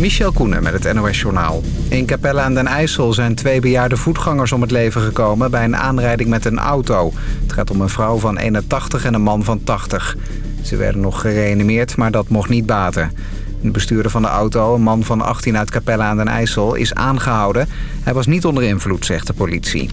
Michel Koenen met het NOS-journaal. In Capelle aan den IJssel zijn twee bejaarde voetgangers om het leven gekomen... bij een aanrijding met een auto. Het gaat om een vrouw van 81 en een man van 80. Ze werden nog gereanimeerd, maar dat mocht niet baten. De bestuurder van de auto, een man van 18 uit Capelle aan den IJssel, is aangehouden. Hij was niet onder invloed, zegt de politie.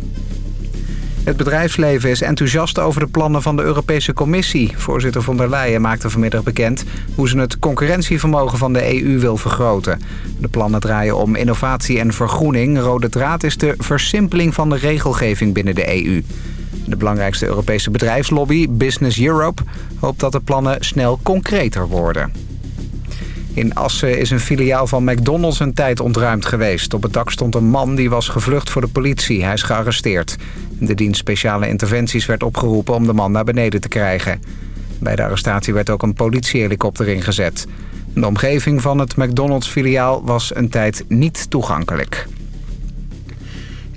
Het bedrijfsleven is enthousiast over de plannen van de Europese Commissie. Voorzitter von der Leyen maakte vanmiddag bekend hoe ze het concurrentievermogen van de EU wil vergroten. De plannen draaien om innovatie en vergroening. Rode draad is de versimpeling van de regelgeving binnen de EU. De belangrijkste Europese bedrijfslobby, Business Europe, hoopt dat de plannen snel concreter worden. In Assen is een filiaal van McDonald's een tijd ontruimd geweest. Op het dak stond een man die was gevlucht voor de politie. Hij is gearresteerd. De dienst speciale interventies werd opgeroepen om de man naar beneden te krijgen. Bij de arrestatie werd ook een politiehelikopter ingezet. De omgeving van het McDonald's-filiaal was een tijd niet toegankelijk.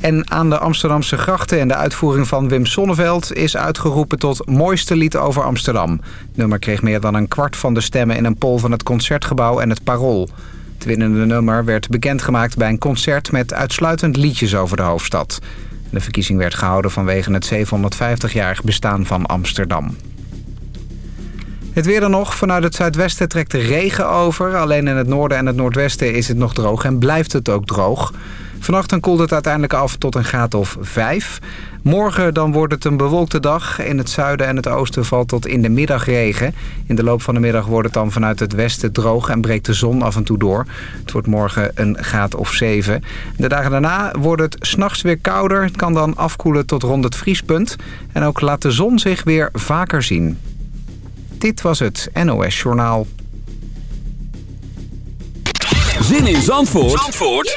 En aan de Amsterdamse grachten en de uitvoering van Wim Sonneveld... is uitgeroepen tot mooiste lied over Amsterdam. Het nummer kreeg meer dan een kwart van de stemmen... in een poll van het Concertgebouw en het Parool. Het winnende nummer werd bekendgemaakt bij een concert... met uitsluitend liedjes over de hoofdstad. De verkiezing werd gehouden vanwege het 750-jarig bestaan van Amsterdam. Het weer dan nog. Vanuit het zuidwesten trekt de regen over. Alleen in het noorden en het noordwesten is het nog droog en blijft het ook droog. Vannacht dan koelt het uiteindelijk af tot een graad of 5. Morgen dan wordt het een bewolkte dag. In het zuiden en het oosten valt tot in de middag regen. In de loop van de middag wordt het dan vanuit het westen droog en breekt de zon af en toe door. Het wordt morgen een graad of 7. De dagen daarna wordt het s'nachts weer kouder. Het kan dan afkoelen tot rond het vriespunt. En ook laat de zon zich weer vaker zien. Dit was het NOS Journaal. Zin in Zandvoort, Zandvoort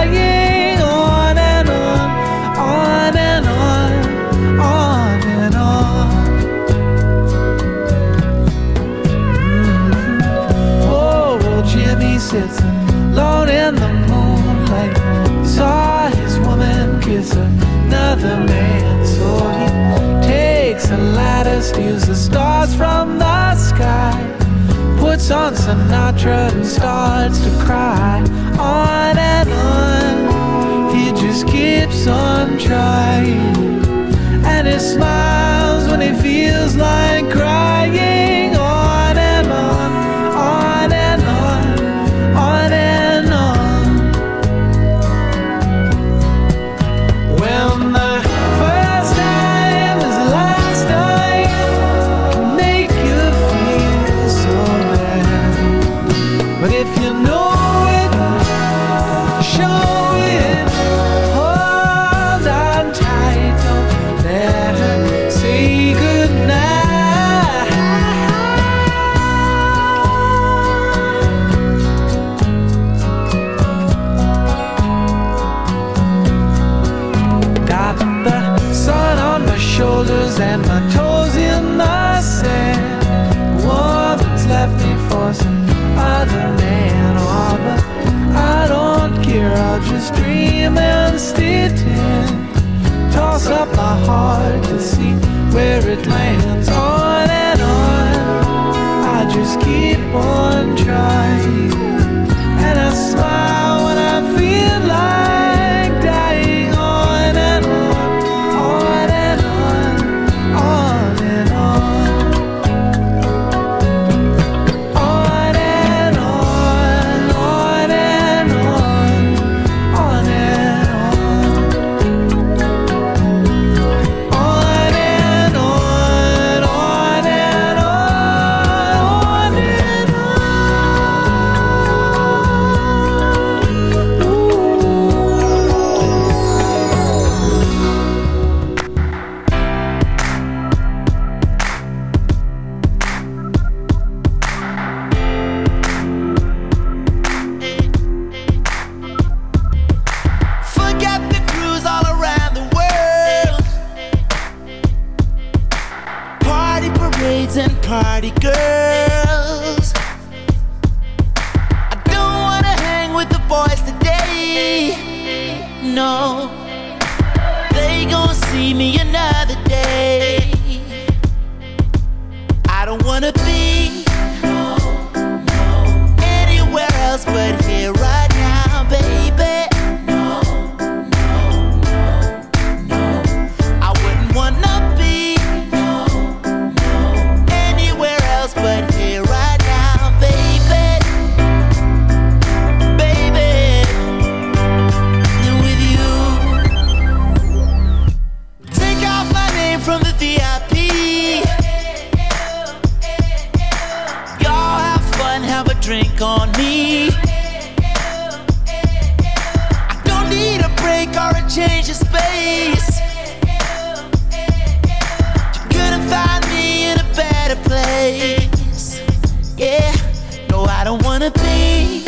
In the moonlight. Saw his woman kiss another man, so he takes a ladder, steals the stars from the sky, puts on Sinatra and starts to cry. On and on, he just keeps on trying, and he smiles when he feels like crying. Care, I'll just dream and stay tin. Toss up my heart to see where it lands. VIP. Y'all have fun, have a drink on me. I don't need a break or a change of space. You couldn't find me in a better place. Yeah, no, I don't wanna be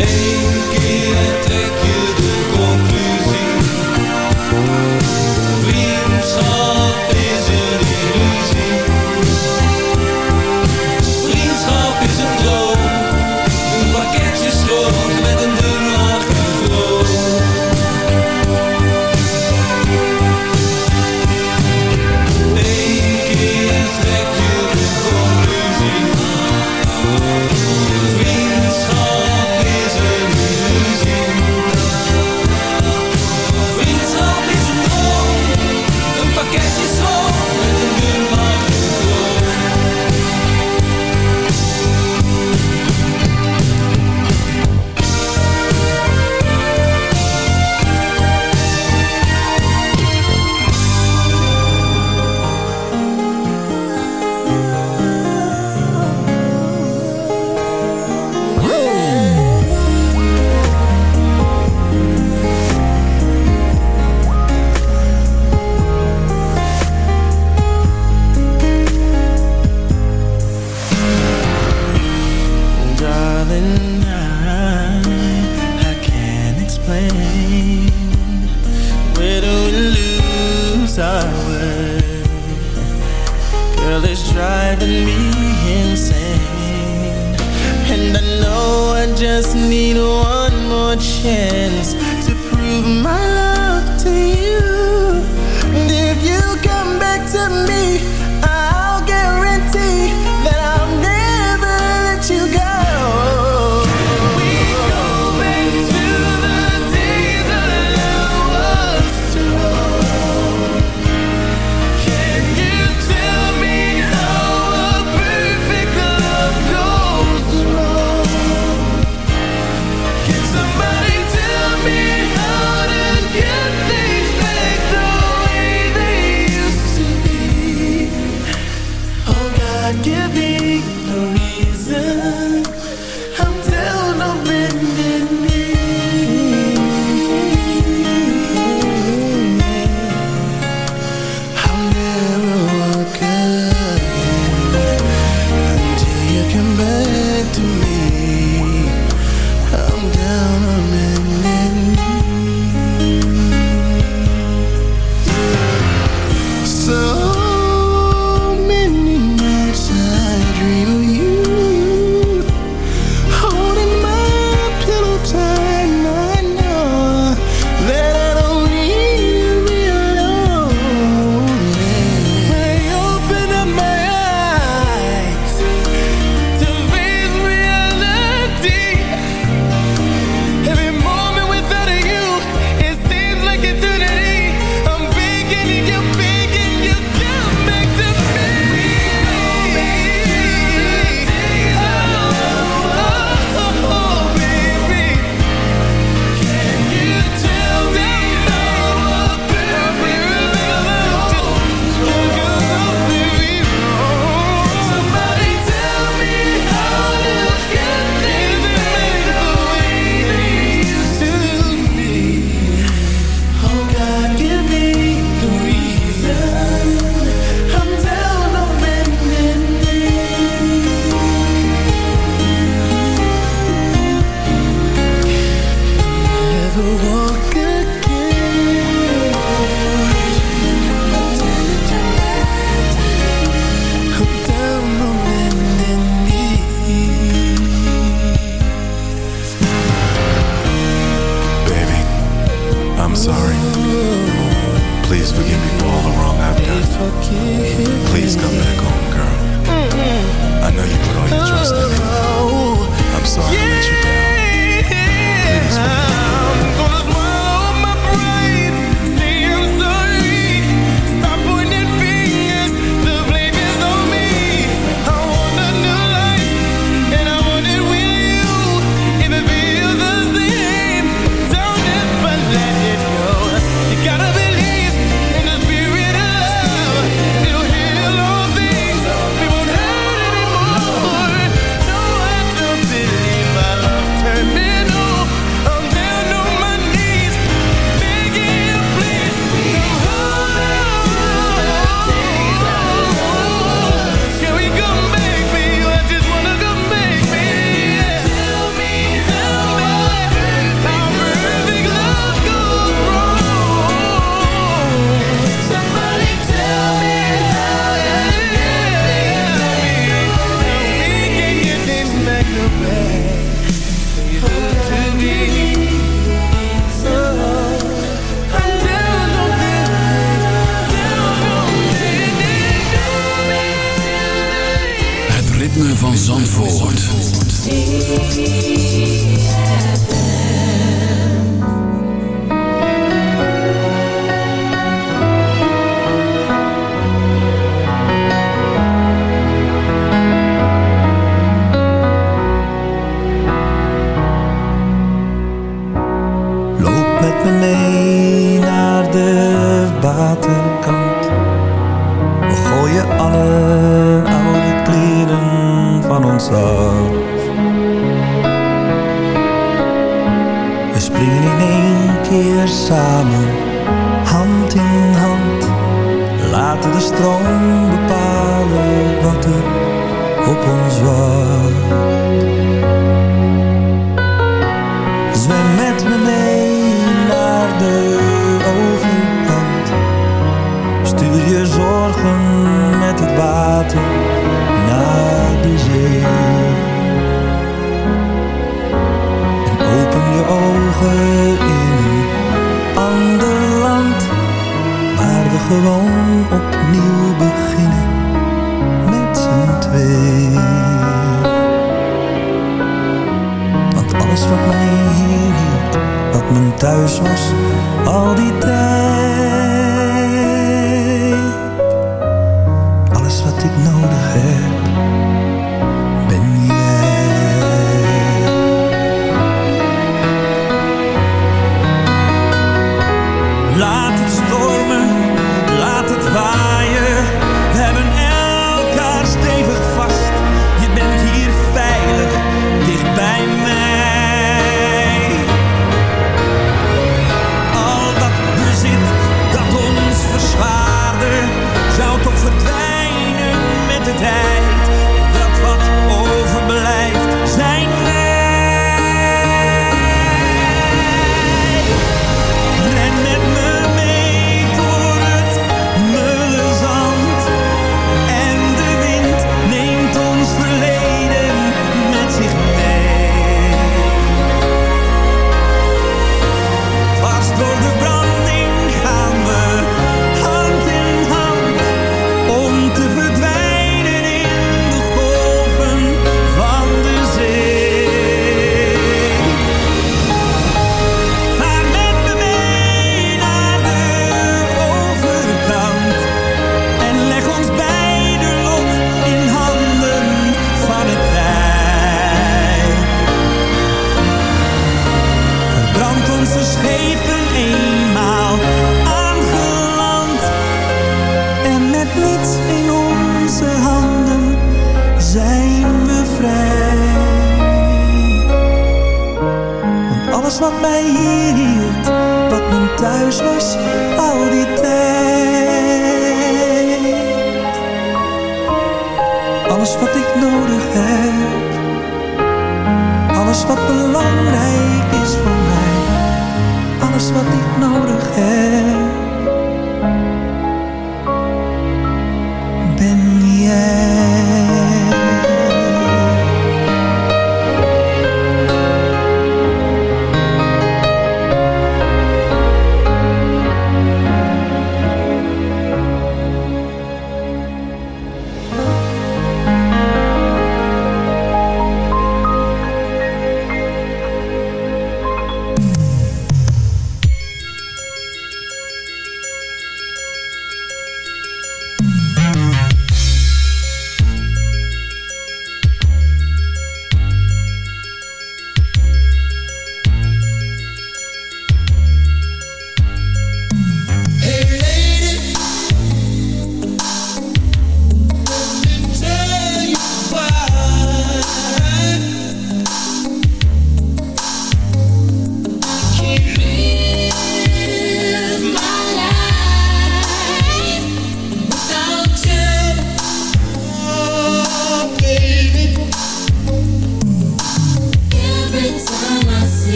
Eén keer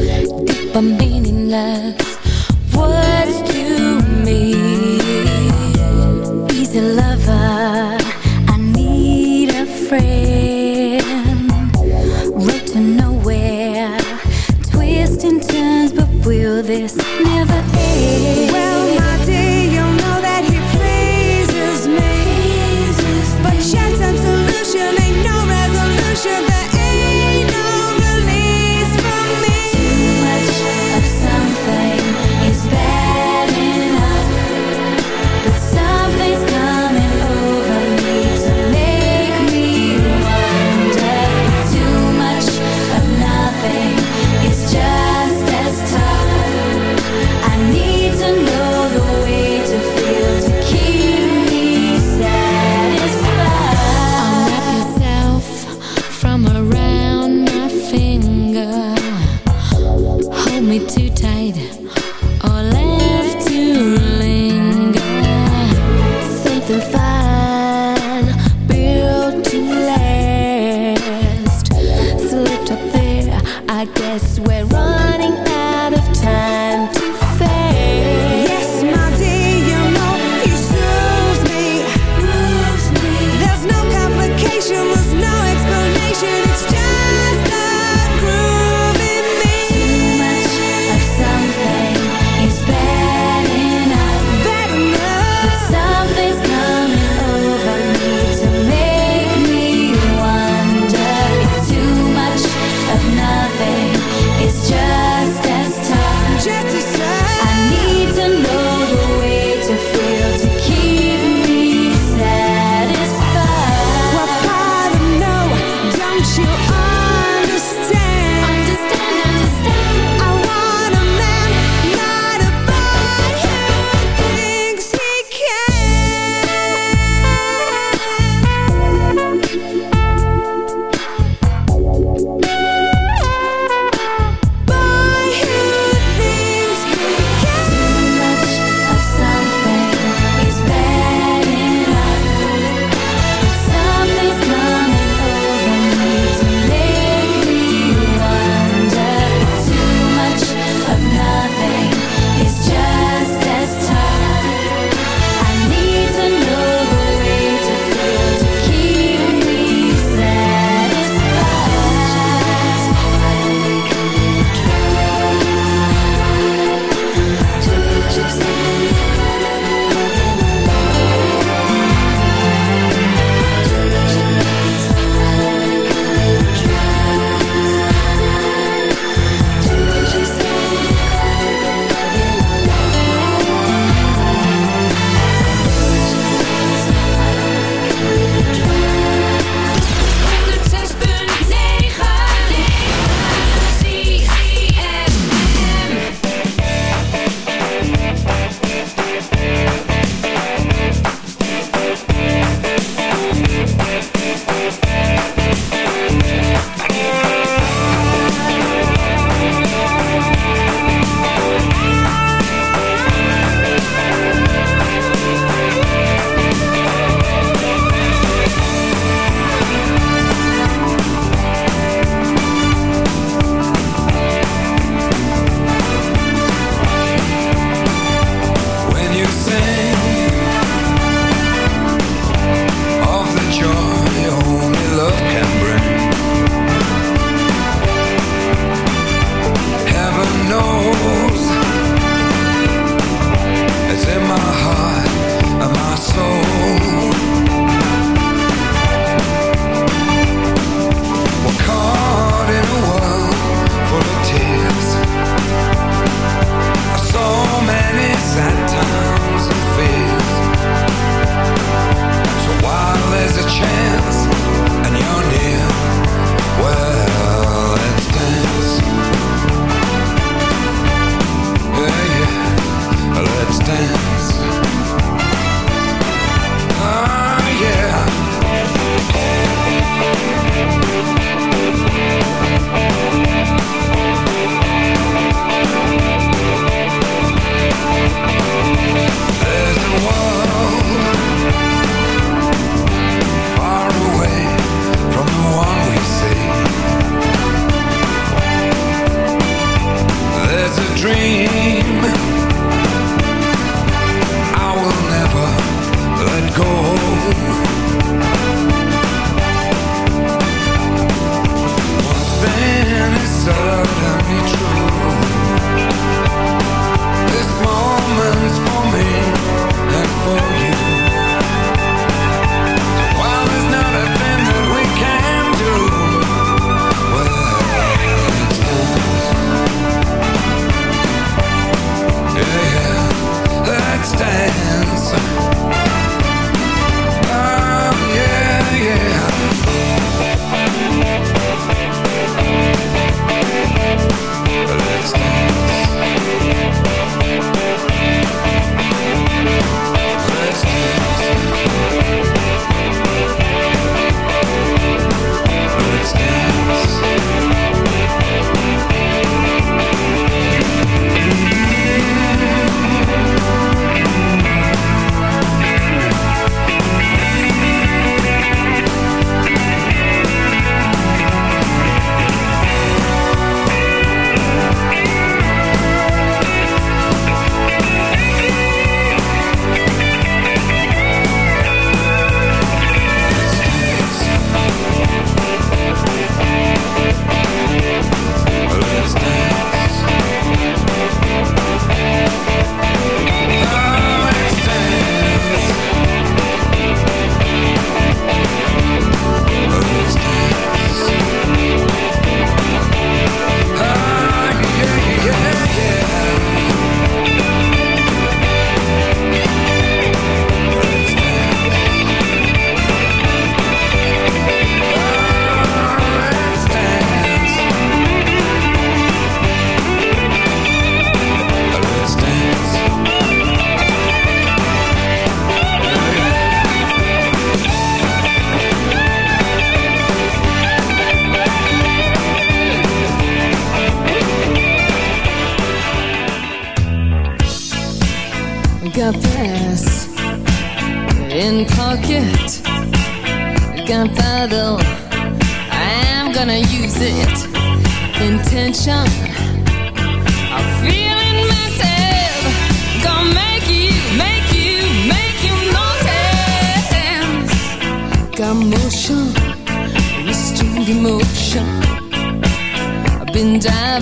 deep, I'm meaningless. Words to me, he's a lover. I need a friend. Road to nowhere, twist and turns, but will this never end?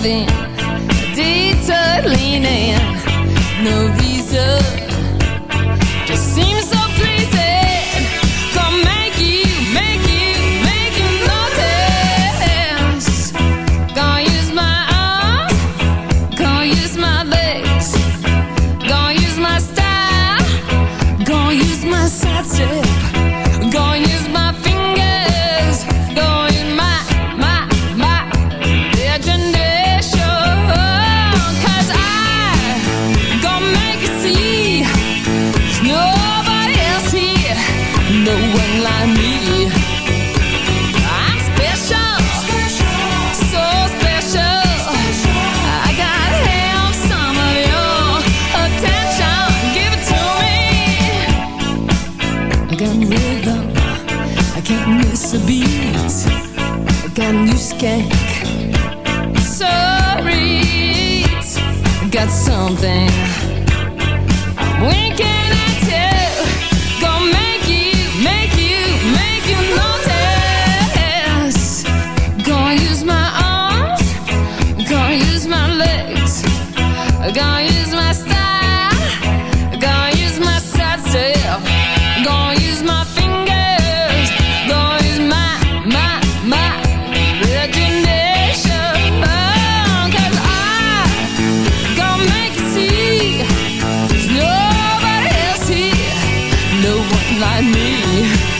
Been diving, detour leaning. No me.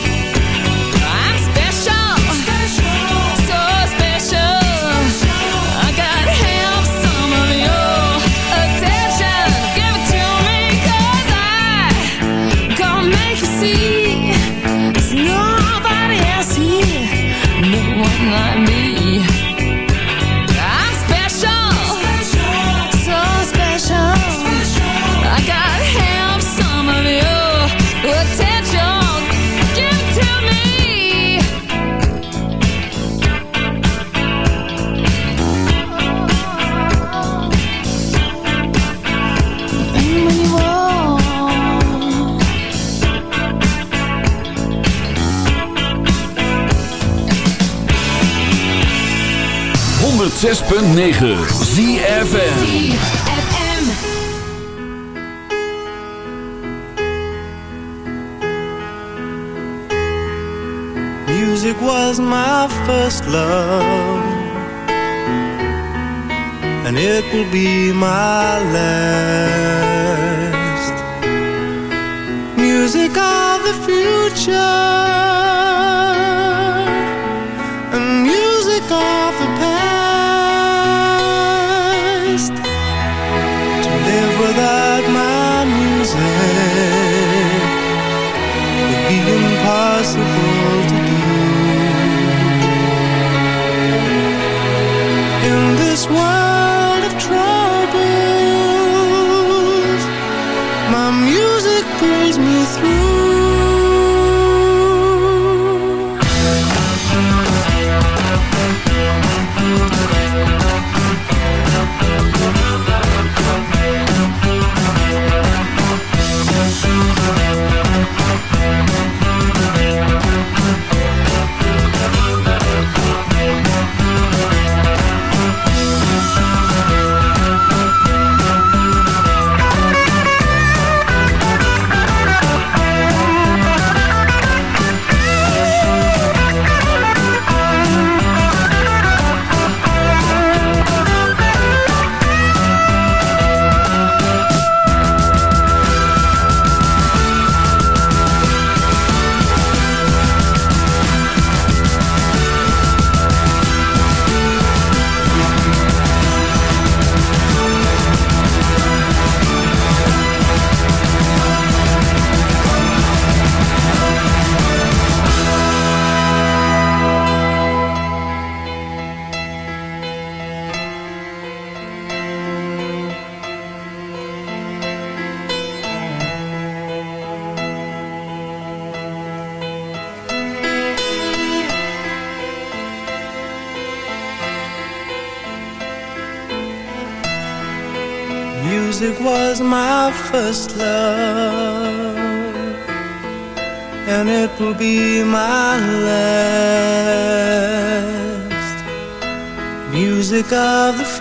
ZFM. Music was my first love, and it will be my last. Music of the future, In this